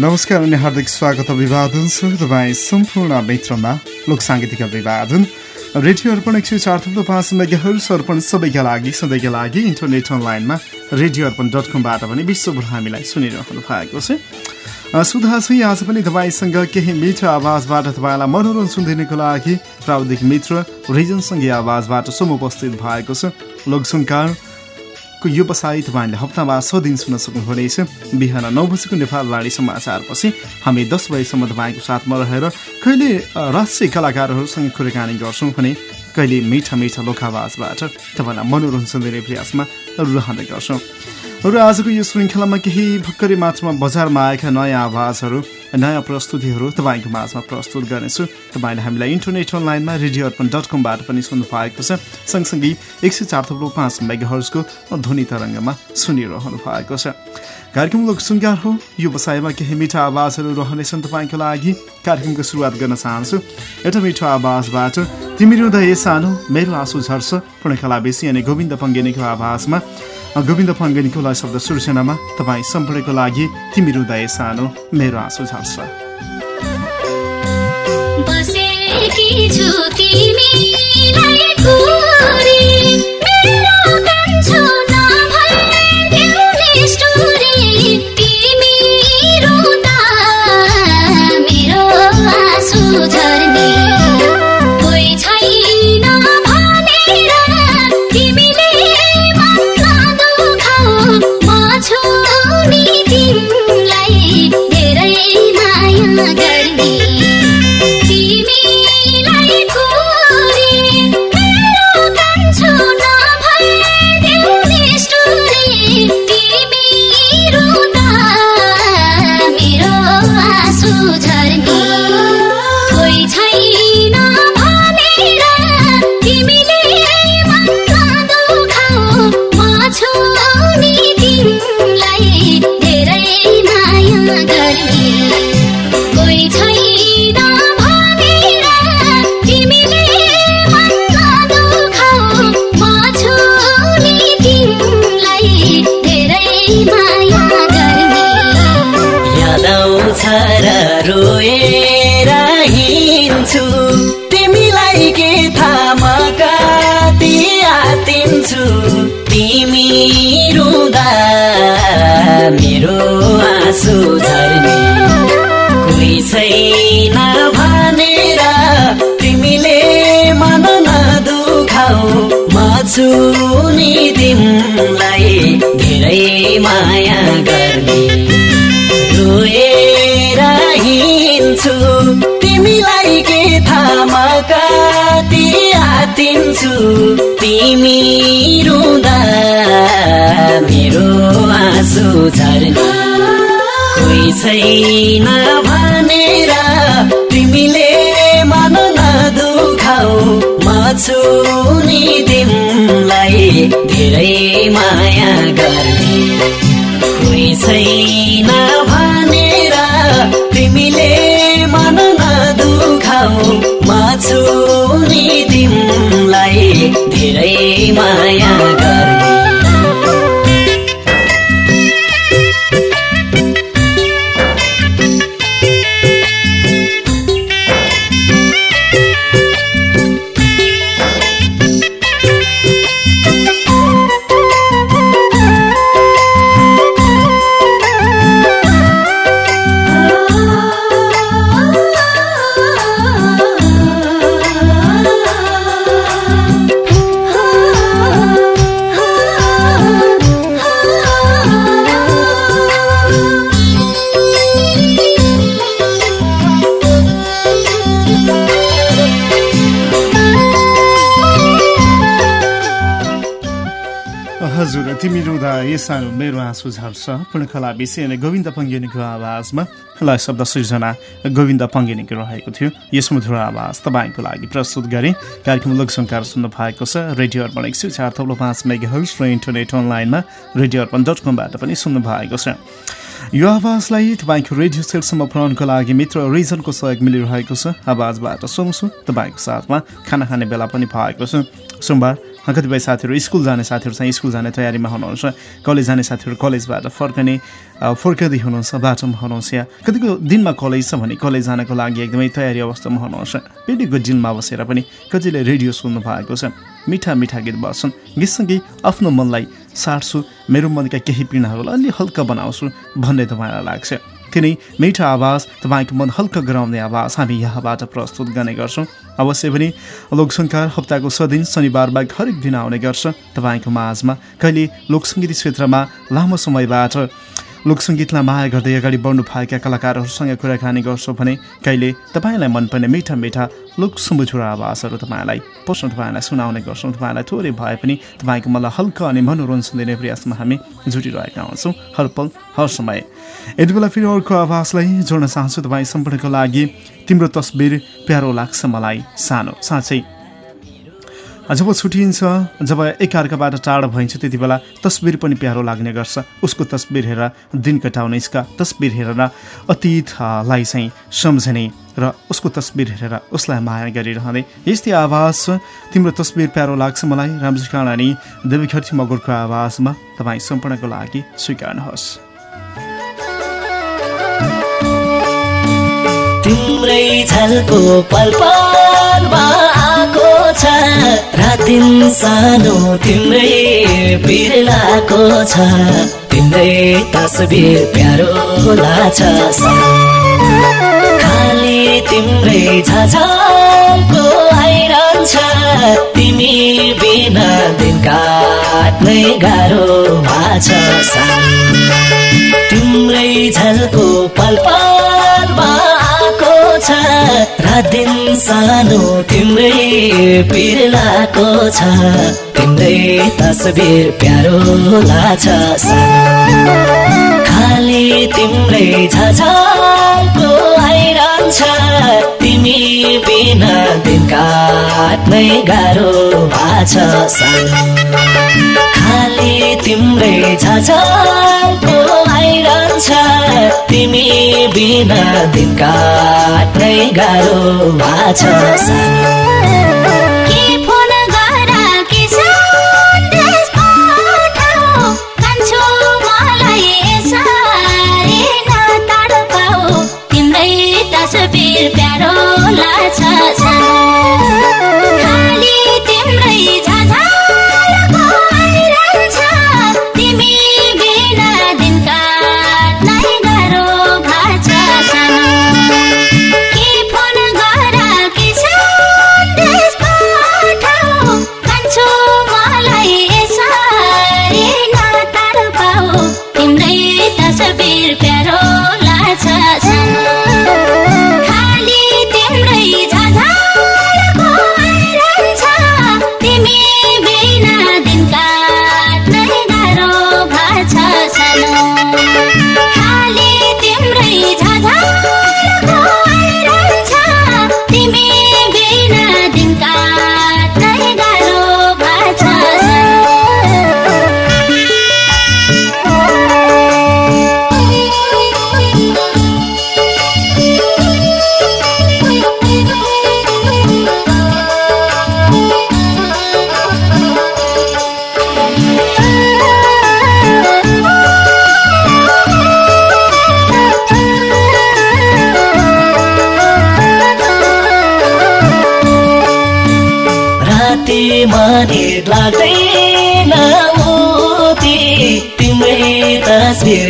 नमस्कार अनि हार्दिक स्वागत अभिवादन छ तपाईँ सम्पूर्ण मित्रमा लोक साङ्गीतिक अभिवादन रेडियो अर्पण एक सय चार थुप्रो पाँच मेगाहरू अर्पण सबैका लागि सधैँका लागि इन्टरनेट अनलाइनमा रेडियो अर्पण डट कमबाट पनि विश्वभर हामीलाई सुनिरहनु भएको छ सुधा चाहिँ आज पनि तपाईँसँग केही मिठो आवाजबाट तपाईँलाई मनोरञ्जन दिनको लागि प्राविधिक मित्र रिजनसँगै आवाजबाट सोम उपस्थित भएको छ लोकसङ्कार को यो बसाई तपाईँले हप्तामा छ दिन सुन्न सक्नुहुनेछ। बिहान नौ बजीको नेपालवाणी समाचारपछि हामी दस बजीसम्म तपाईँको साथमा रहेर कहिले राष्ट्रिय कलाकारहरूसँग कुराकानी गर्छौँ भने कहिले मिठा मिठा लोकावाजबाट तपाईँलाई मनोरञ्जन दिने प्रयासमा रहने गर्छौँ। र आजको यो श्रृङ्खलामा केही भर्खरै मात्रामा बजारमा आएका नयाँ आवाजहरू नयाँ प्रस्तुतिहरू तपाईँको माझमा प्रस्तुत गर्नेछु। तपाईँले हामीलाई इन्टरनेट अनलाइनमा रेडियो अर्पण डट कमबाट पनि सुन्नु पाएको छ। सँगसँगै एक सय चार थप्लो पाँच मेगाहर्सको ध्वनि तरङ्गमा सुनिरहनु भएको छ। कार्यक्रम लोक सुनगार हो। यो बसाइमा केही मिठा आवाजहरू रहनेछन् तपाईँको लागि। कार्यक्रमको सुरुवात गर्न चाहन्छु। एउटा मिठो आवाजबाट तिमी हृदय सानो मेरो आँसु झर्छ। पूर्णकला बेसी अनि गोविन्द पङ्गेनीको आवाजमा गोविन्द फङ्गनीको लय शब्द सूर्यसेनामा तपाईँ सम्पूर्णको लागि तिमी हृदय सानो मेरो आँसु झर्छ। म छु नि तिमीलाई धेरै माया गर्ने। रोएर हिँड्छु तिमीलाई के थाहा कति आतिन्छु तिमी रुँदा मेरो आँसु झर्ने। कोही छैन छु नि तिमीलाई धेरै माया गर्ने कोही छैन भनेर तिमीले मन नदुखाउ म छु नि तिमीलाई धेरै माया गर्ने पूर्णकला विषय अनि गोविन्द पङ्गेनीको आवाजमा ल शब्द सृजना गोविन्द पङ्गेनीको रहेको थियो। यस मधुर आवाज तपाईँको लागि प्रस्तुत गरे। कार्यक्रम लोकसङ्कार सुन्नु भएको छ रेडियो अर्पण एक सय चार थप्लो पाँच मेगा हल्स र इन्टरनेट अनलाइनमा रेडियो अर्पण डट कमबाट पनि सुन्नु भएको छ। यो आवाजलाई तपाईँको रेडियो सेटसम्म पुऱ्याउनको लागि मित्र रिजनको सहयोग मिलिरहेको छ। आवाजबाट सुन्छु तपाईँको साथमा खाना खाने बेला पनि भएको छ। सोमबार कतिपय साथीहरू स्कुल जाने साथीहरू चाहिँ स्कुल जाने तयारीमा हुनुहुन्छ। कलेज जाने साथीहरू कलेजबाट फर्कने फर्कँदै हुनुहुन्छ बाटोमा हुनुहुन्छ या कतिको दिनमा कलेज छ भने कलेज जानको लागि एकदमै तयारी अवस्थामा हुनुहुन्छ। पेटीको जिनमा बसेर पनि कतिले रेडियो सुन्नु भएको छ। मिठा मिठा गीत बस्छन् गीतसँगै आफ्नो मनलाई साट्छु मेरो मनका केही पीडाहरूलाई अलि हल्का बनाउँछु भन्ने तपाईँलाई लाग्छ। तिनै मिठो आवाज तपाईँको मन हल्का गराउने आवाज हामी यहाँबाट प्रस्तुत गर्ने गर्छौँ। अवश्य पनि लोकसङ्कार हप्ताको सदिन शनिबार बाहेक हरेक दिन आउने गर्छ। तपाईँको माझमा कहिले लोकसङ्गीत क्षेत्रमा लामो समयबाट लोकसङ्गीतलाई माया गर्दै अगाडि बढ्नु भएका कलाकारहरूसँग कुराकानी गर्छौँ भने कहिले तपाईँलाई मनपर्ने मिठा मिठा लोक सुमुछुरा आवाजहरू तपाईँलाई प्रश्न तपाईँलाई सुनाउने गर्छौँ। तपाईँलाई थोरै भए पनि तपाईँको मलाई हल्का अनि मनोरञ्जन दिने प्रयासमा हामी जुटिरहेका हुन्छौँ। हर पल हर समय। यति बेला फेरि अर्को आवाजलाई जोड्न चाहन्छु तपाईँ सम्पूर्णको लागि। तिम्रो तस्बिर प्यारो लाग्छ मलाई सानो साँच्चै। जब छुट्टिन्छ जब एकअर्काबाट टाढो भइन्छ त्यति बेला तस्बिर पनि प्यारो लाग्ने गर्छ। उसको तस्बिर हेरेर दिन कटाउने इसका तस्बिर हेरेर अतीतलाई चाहिँ सम्झने र उसको तस्बिर हेरेर उसलाई माया गरिरहने। यस्तै आवाज तिम्रो तस्बिर प्यारो लाग्छ मलाई रामजी काँडा अनि देवीखर्ती मगरको आवाजमा तपाईँ सम्पूर्णको लागि स्वीकार्नुहोस्। तिम्रै झल्को पल आएको छ। रातिन सानो तिम्रै बिर्लाको छ। तिम्रै तस्बिर प्यारो लाग्छ खाली तिम्रै झझल्को आइरहन्छ तिमी बिना दिन काट्नै गाह्रो भएको छ। तिम्रै झल्को पल पलमा रात दिन सानो तिम्रै पिर्लाको छ। तिम्रै तस्बिर प्यारो लाग्छ। खाली तिम्रै झझाको आइरहन्छ तिमी बिना दिन काट्नै गाह्रो छ खाली तिम्रै झझाको आइरहन्छ तिमी बिना दिन काट्नै गाह्रो छ।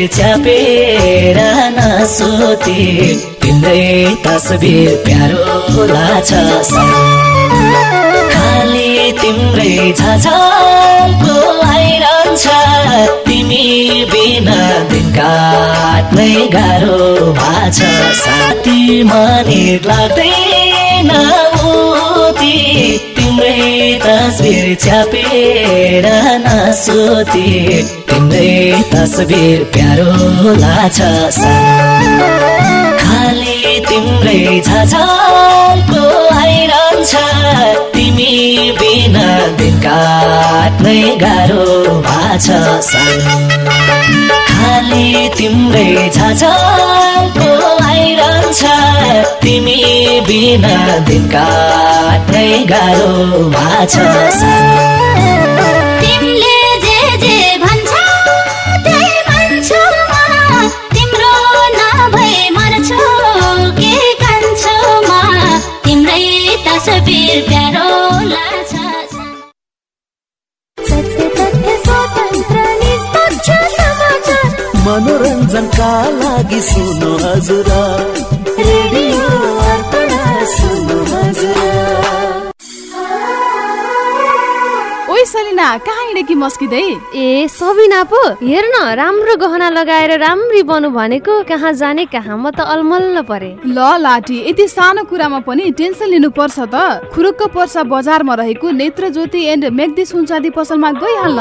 छ्यापेर नसोती तिम्रै तस्बिर प्यारो लाग्छ खाली तिम्रै झझल्को आइरहन्छ तिमी बिना दिन काट्नै गाह्रो भाछ साथी मानिर लाग्दैन तस्बिर छ्यापेर नसोती। तिम्रै तस्बिर प्यारो लाग्छ। खाली तिम्रै झझल्को आइरहन्छ तिमी बिना काट्नै गाह्रो छ खाली तिम्रै झझल्को आइरहन्छ तिमी बिना दिन काट्नै गाह्रो भएको छ तिमीले जे जे सुन्नु हजुर। रेडियो अर्पण ओइ सलिना कहाँ हिँडेकी मस्किँदै? ए सबिना पो हेर न राम्रो गहना लगाएर राम्री बनु भनेको कहाँ जाने कहाँ म त अलमल्ल परे। ल लाठी यति सानो कुरामा पनि टेन्सन लिनु पर्छ त। खुरुक्क पर्सा बजारमा रहेको नेत्र ज्योति एन्ड मेग्दी सुनचाँदी पसलमा गइहाल्न।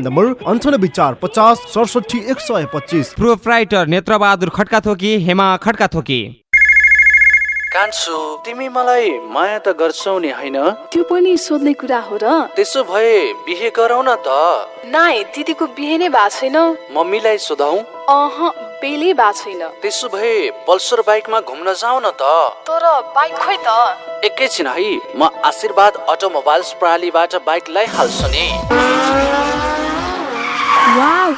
नम्बर अन्ठानब्बे चार पचास सडसठी एक सय पच्चिस। प्रुफ राइटर नेत्रबहादुर खड्का थोकी हेमा खड्का थोकी कान्छु तिमी मलाई माया त गर्छौ नि होइन? त्यो पनि सोध्ने कुरा हो र। त्यसो भए बिहे गरौ न त। नाइ दिदीको बिहे नै भएको छैन। मम्मीलाई सोधौ। अह बेलै भएको छैन। त्यसो भए पल्सर बाइकमा घुम्न जाऊ न त। तर बाइक खोइ त। एकैछिन है म आशीर्वाद अटोमोबाइल्स प्रणालीबाट बाइक ल्याइहाल्छु नि।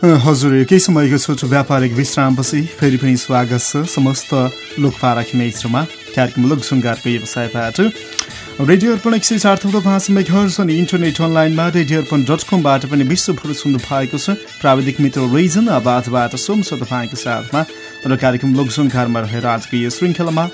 हजुर केही समयको छोटो व्यापारिक विश्रामपछि फेरि पनि स्वागत छ समस्त लोकपारा मित्रमा कार्यक्रम लोकसङ्गारको व्यवसायबाट रेडियो अर्पण एक सय चार थुप्रो पाँच मेघर्स अनि इन्टरनेट अनलाइनमा रेडियो अर्पण डट कमबाट पनि विश्वभर सुन्नु भएको छ। प्राविधिक मित्र रिजन आवाजबाट छ तपाईँको साथमा र कार्यक्रम लोकसङ्कारमा रहेर आजको यो श्रृङ्खलामा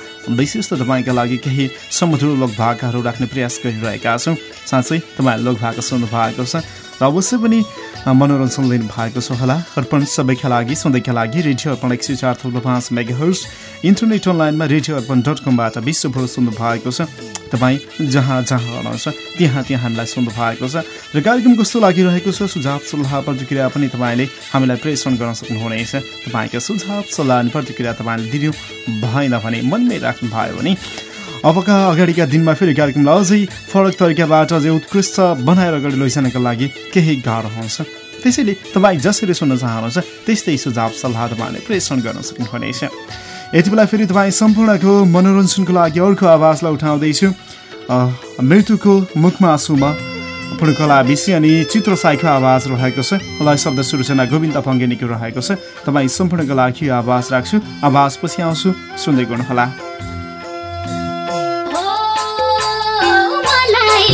विशेष तपाईँका लागि केही समधुर लोकभाकाहरू राख्ने प्रयास गरिरहेका छौँ। साँच्चै तपाईँहरूले लोकभाका सुन्नु भएको छ र अवश्य पनि मनोरञ्जन लिनु भएको छ होला। अर्पण सबैका लागि सधैँका लागि रेडियो अर्पण एक सय चार थुप्रो पाँच मेगाहर्स इन्टरनेट अनलाइनमा रेडियो अर्पण डट कमबाट विश्वभर सुन्नु भएको छ। तपाईँ जहाँ जहाँ हुनुहुन्छ त्यहाँ त्यहाँ हामीलाई सुन्नु भएको छ। र कार्यक्रम कस्तो लागिरहेको छ सुझाव सल्लाह प्रतिक्रिया पनि तपाईँले हामीलाई प्रेषण गर्न सक्नुहुनेछ। तपाईँका सुझाव सल्लाह अनि प्रतिक्रिया तपाईँले दिनु भएन भने मनमै राख्नु भयो भने अबका अगाडिका दिनमा फेरि कार्यक्रमलाई अझै फरक तरिकाबाट अझै उत्कृष्ट बनाएर अगाडि लैजानका लागि केही गाह्रो हुन्छ। त्यसैले तपाईँ जसरी सुन्न चाहनुहुन्छ त्यस्तै सुझाव सल्लाह तपाईँले प्रेषण गर्न सक्नुहुनेछ। यति बेला फेरि तपाईँ सम्पूर्णको मनोरञ्जनको लागि अर्को आवाजलाई उठाउँदैछु। मृत्युको मुखमा आँसुमा पूर्णकला विषय अनि चित्र साईको आवाज रहेको छ। मलाई शब्द सृजना गोविन्द पङ्गेनीको रहेको छ। तपाईँ सम्पूर्णको लागि आवाज राख्छु। आवाज पछि आउँछु। सुन्दै गर्नुहोला।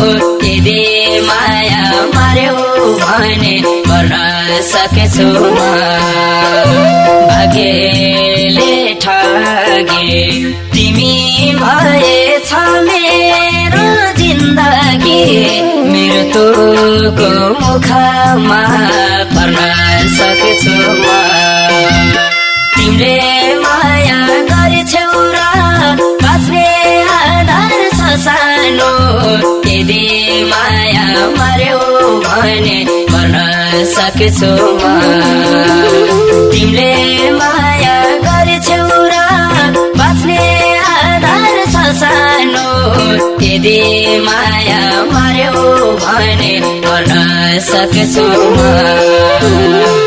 यदि माया मार्यो भने गर्न सकेछु म। भाग्यले ठगे तिमी भएछ मेरो जिन्दगी। मृत्युको मुखमा पर्न सकेछु म। तिमीले सानो यदि माया मार्यो भने गर्न सकेछु तिमीले माया गर्छौ र बाँच्ने आधार छ सानो। यदि माया मार्यो भने गर्न सकेछु म।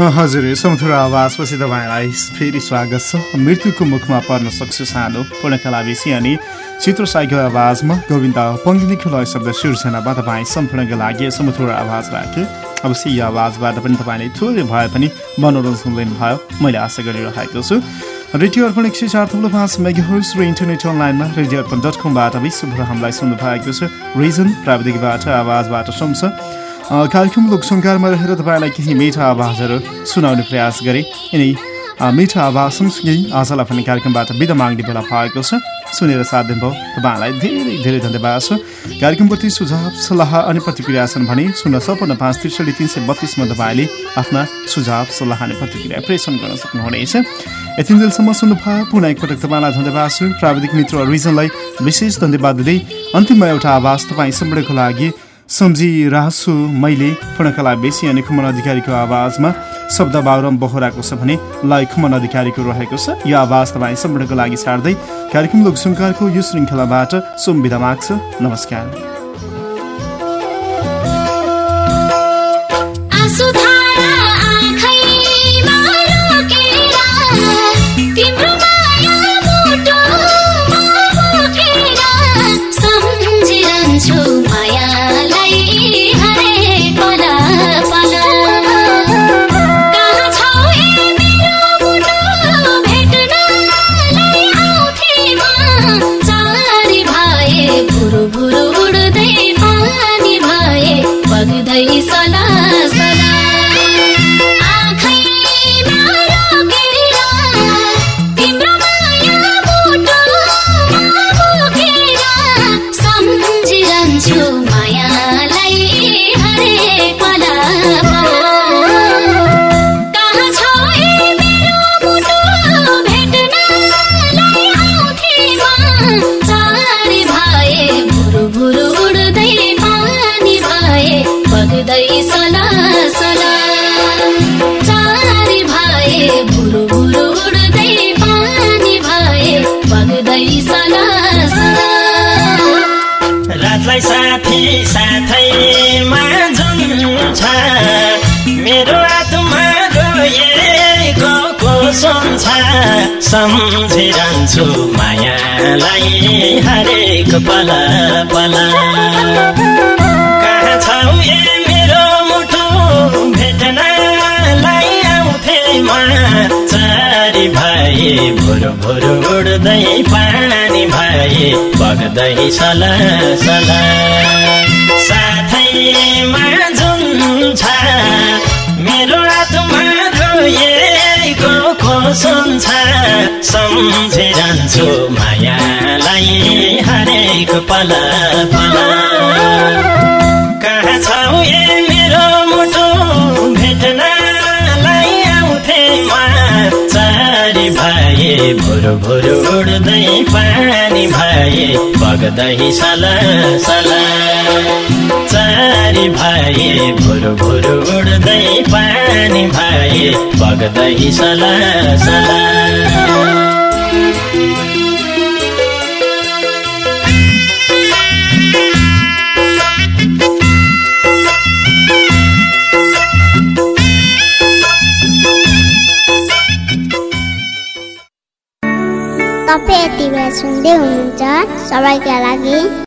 हजुर समथुर आवाजपछि तपाईँलाई फेरि स्वागत छ। मृत्युको मुखमा पर्न सक्छु सानो पूर्णकला विषय अनि चित्र साईको आवाजमा गोविन्द पङ्गिनीको लय शब्द सिर्जनामा तपाईँ सम्पूर्णको लागि समथुर आवाज राखेँ अवश्य यो आवाजबाट पनि तपाईँले थोरै भए पनि मनोरञ्जन लिनुभयो मैले आशा गरिरहेको छु। रेडियो अर्पण एक सय चार थुप्रो पाँच मेगाहर्स र इन्टरनेट अनलाइनमा रेडियो अर्पण डट कमबाट विश्वभर हामीलाई सुन्नु भएको छ। रिजन प्राविधिकबाट आवाजबाट सुन्छ कार्यक्रम लोकसङ्कारमा रहेर तपाईँलाई केही मिठा आवाजहरू सुनाउने प्रयास गरेँ। यिनै मिठा आवाज सँगसँगै आजलाई पनि कार्यक्रमबाट बिदा माग्ने बेला भएको छ। सुनेर साथ दिनुभयो। तपाईँहरूलाई धेरै धेरै धन्यवाद छ। कार्यक्रमप्रति सुझाव सल्लाह अनि प्रतिक्रिया छन् भने शून्य सपन्न पाँच त्रिसठी तिन सय बत्तिसमा तपाईँले आफ्ना सुझाव सल्लाह अनि प्रतिक्रिया प्रेषण गर्न सक्नुहुनेछ। यतिन्जेलसम्म सुन्नुभयो। पुनः एकपटक तपाईँलाई धन्यवाद छ। प्राविधिक मित्र रिजनलाई विशेष धन्यवाद दिँदै अन्तिममा एउटा आवाज तपाईँ सम्पूर्णको लागि सम्झिरहेको छु मैले पूर्णकला बेसी अनि खुमन अधिकारीको आवाजमा शब्द बाबुराम बोहराको छ भने लय खुमन अधिकारीको रहेको छ। यो आवाज तपाईँ सम्पूर्णको लागि छाड्दै कार्यक्रम लोकसङ्कारको यो श्रृङ्खलाबाट सोम विधा माग्छ। नमस्कार। रातलाई साथी साथैमा जुन छ मेरो आत्मा रोएको सुन्छ। सम्झिरहन्छु मायालाई हरेक पल पल। कहाँ छौ ए मेरो मुटु? भेट्नलाई आउँथे म चारी भए भुरु भुरु उड्दै भए बग्दै सल सल साथैमा जुन छ मेरो आत्मा रोएको को सुन्छ सम्झिरहन्छु मायालाई हरेक पल पल। भुरु पानी भए बग्दै सल सल। चारी भए भुरु भुरु उड्दै पानी भए बग्दै सल सल। सुन्दै हुनुहुन्छ। सबैका लागि।